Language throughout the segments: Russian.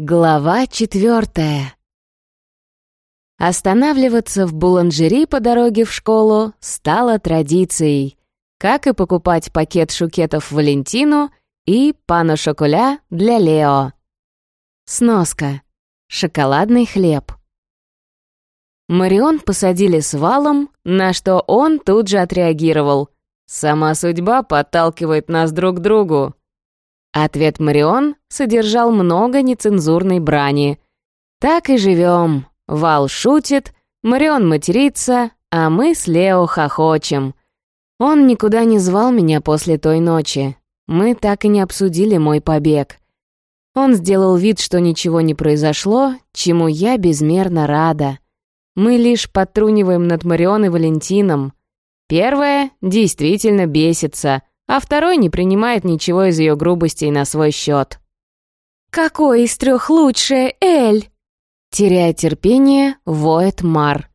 Глава четвертая. Останавливаться в буланжери по дороге в школу стало традицией, как и покупать пакет шукетов Валентину и пана шоколя для Лео. Сноска. Шоколадный хлеб. Марион посадили с валом, на что он тут же отреагировал. «Сама судьба подталкивает нас друг к другу. Ответ Марион содержал много нецензурной брани. «Так и живем. Вал шутит, Марион матерится, а мы с Лео хохочем. Он никуда не звал меня после той ночи. Мы так и не обсудили мой побег. Он сделал вид, что ничего не произошло, чему я безмерно рада. Мы лишь подтруниваем над Марион и Валентином. Первая действительно бесится, а второй не принимает ничего из ее грубостей на свой счет. «Какой из трех лучше, Эль?» Теряя терпение, воет Мар.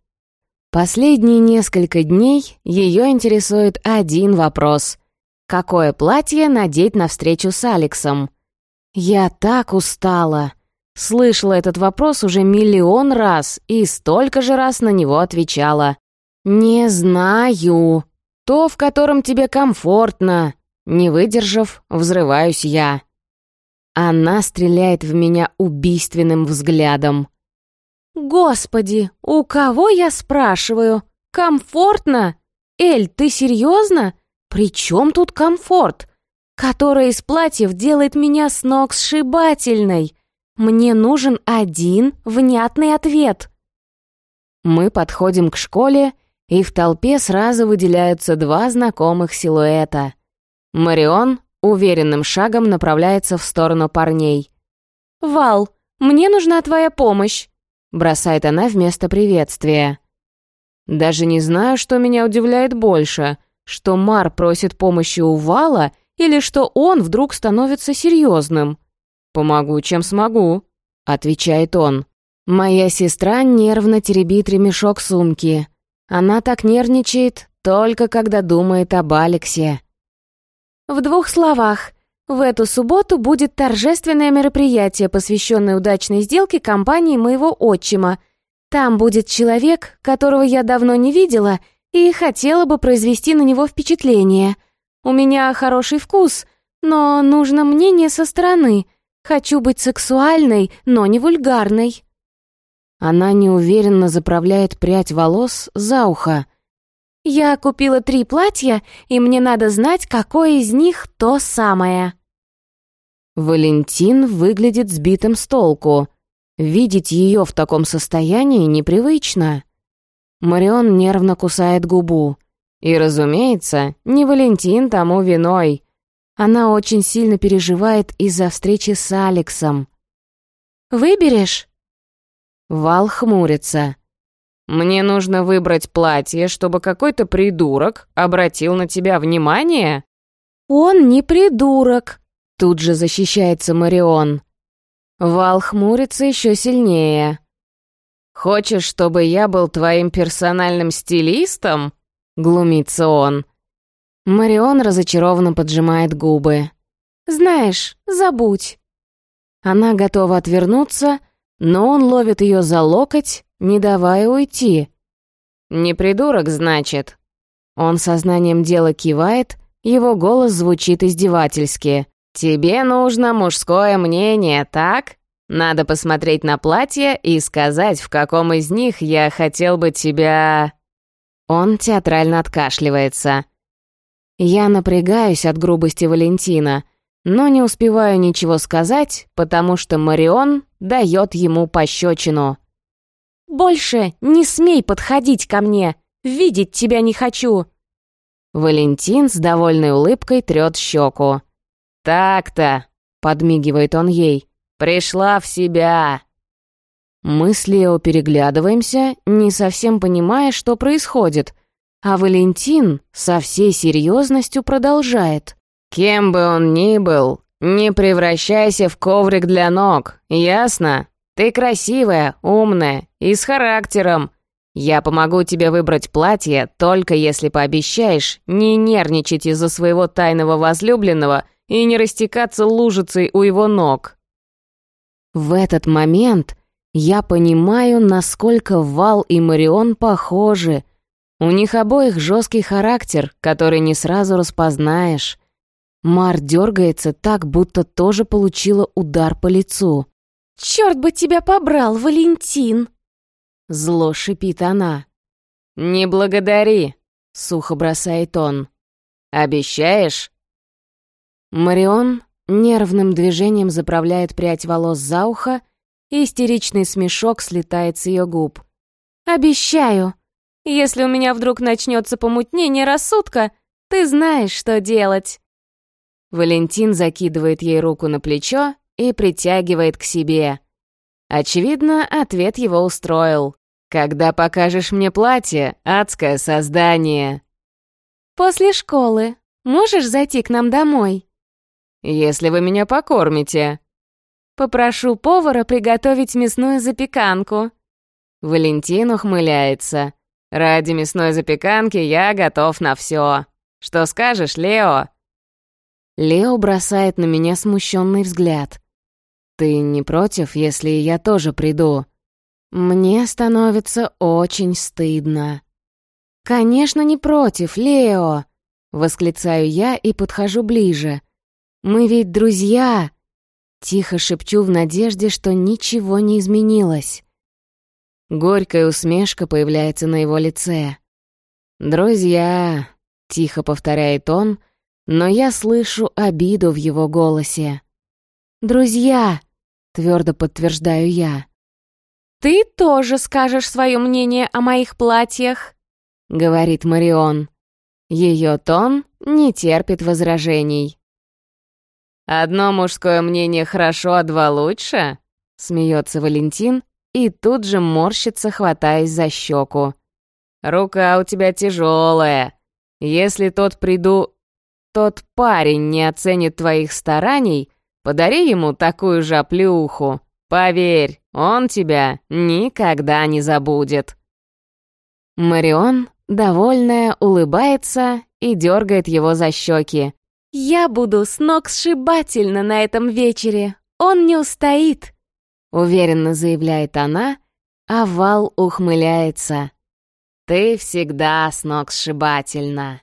Последние несколько дней ее интересует один вопрос. Какое платье надеть на встречу с Алексом? Я так устала. Слышала этот вопрос уже миллион раз и столько же раз на него отвечала. «Не знаю», то, в котором тебе комфортно. Не выдержав, взрываюсь я. Она стреляет в меня убийственным взглядом. «Господи, у кого я спрашиваю? Комфортно? Эль, ты серьезно? При чем тут комфорт? Которая из платьев делает меня с ног сшибательной? Мне нужен один внятный ответ». Мы подходим к школе, и в толпе сразу выделяются два знакомых силуэта. Марион уверенным шагом направляется в сторону парней. «Вал, мне нужна твоя помощь», — бросает она вместо приветствия. «Даже не знаю, что меня удивляет больше, что Мар просит помощи у Вала или что он вдруг становится серьезным. «Помогу, чем смогу», — отвечает он. Моя сестра нервно теребит ремешок сумки. Она так нервничает только когда думает об Алексе. В двух словах. В эту субботу будет торжественное мероприятие, посвященное удачной сделке компании моего отчима. Там будет человек, которого я давно не видела и хотела бы произвести на него впечатление. У меня хороший вкус, но нужно мнение со стороны. Хочу быть сексуальной, но не вульгарной. Она неуверенно заправляет прядь волос за ухо. «Я купила три платья, и мне надо знать, какое из них то самое». Валентин выглядит сбитым с толку. Видеть ее в таком состоянии непривычно. Марион нервно кусает губу. И, разумеется, не Валентин тому виной. Она очень сильно переживает из-за встречи с Алексом. «Выберешь?» Вал хмурится. «Мне нужно выбрать платье, чтобы какой-то придурок обратил на тебя внимание?» «Он не придурок», — тут же защищается Марион. Вал хмурится еще сильнее. «Хочешь, чтобы я был твоим персональным стилистом?» — глумится он. Марион разочарованно поджимает губы. «Знаешь, забудь». Она готова отвернуться, — но он ловит ее за локоть, не давая уйти. «Не придурок, значит?» Он сознанием дела кивает, его голос звучит издевательски. «Тебе нужно мужское мнение, так? Надо посмотреть на платье и сказать, в каком из них я хотел бы тебя...» Он театрально откашливается. Я напрягаюсь от грубости Валентина, но не успеваю ничего сказать, потому что Марион дает ему пощечину. «Больше не смей подходить ко мне! Видеть тебя не хочу!» Валентин с довольной улыбкой трет щеку. «Так-то!» — подмигивает он ей. «Пришла в себя!» Мы с Лео переглядываемся, не совсем понимая, что происходит, а Валентин со всей серьезностью продолжает. «Кем бы он ни был, не превращайся в коврик для ног, ясно? Ты красивая, умная и с характером. Я помогу тебе выбрать платье, только если пообещаешь не нервничать из-за своего тайного возлюбленного и не растекаться лужицей у его ног». В этот момент я понимаю, насколько Вал и Марион похожи. У них обоих жесткий характер, который не сразу распознаешь. Мар дергается так, будто тоже получила удар по лицу. «Черт бы тебя побрал, Валентин!» Зло шипит она. «Не благодари», — сухо бросает он. «Обещаешь?» Марион нервным движением заправляет прядь волос за ухо, и истеричный смешок слетает с ее губ. «Обещаю. Если у меня вдруг начнется помутнение рассудка, ты знаешь, что делать». Валентин закидывает ей руку на плечо и притягивает к себе. Очевидно, ответ его устроил. «Когда покажешь мне платье, адское создание?» «После школы. Можешь зайти к нам домой?» «Если вы меня покормите». «Попрошу повара приготовить мясную запеканку». Валентин ухмыляется. «Ради мясной запеканки я готов на все. Что скажешь, Лео?» Лео бросает на меня смущенный взгляд. «Ты не против, если я тоже приду?» Мне становится очень стыдно. «Конечно, не против, Лео!» — восклицаю я и подхожу ближе. «Мы ведь друзья!» Тихо шепчу в надежде, что ничего не изменилось. Горькая усмешка появляется на его лице. «Друзья!» — тихо повторяет он — но я слышу обиду в его голосе. «Друзья!» — твердо подтверждаю я. «Ты тоже скажешь свое мнение о моих платьях», — говорит Марион. Ее тон не терпит возражений. «Одно мужское мнение хорошо, а два лучше?» — смеется Валентин и тут же морщится, хватаясь за щеку. «Рука у тебя тяжелая. Если тот приду тот парень не оценит твоих стараний, подари ему такую же оплеуху. Поверь, он тебя никогда не забудет». Марион, довольная, улыбается и дергает его за щеки. «Я буду с ног сшибательно на этом вечере. Он не устоит», — уверенно заявляет она, а Вал ухмыляется. «Ты всегда с ног сшибательно».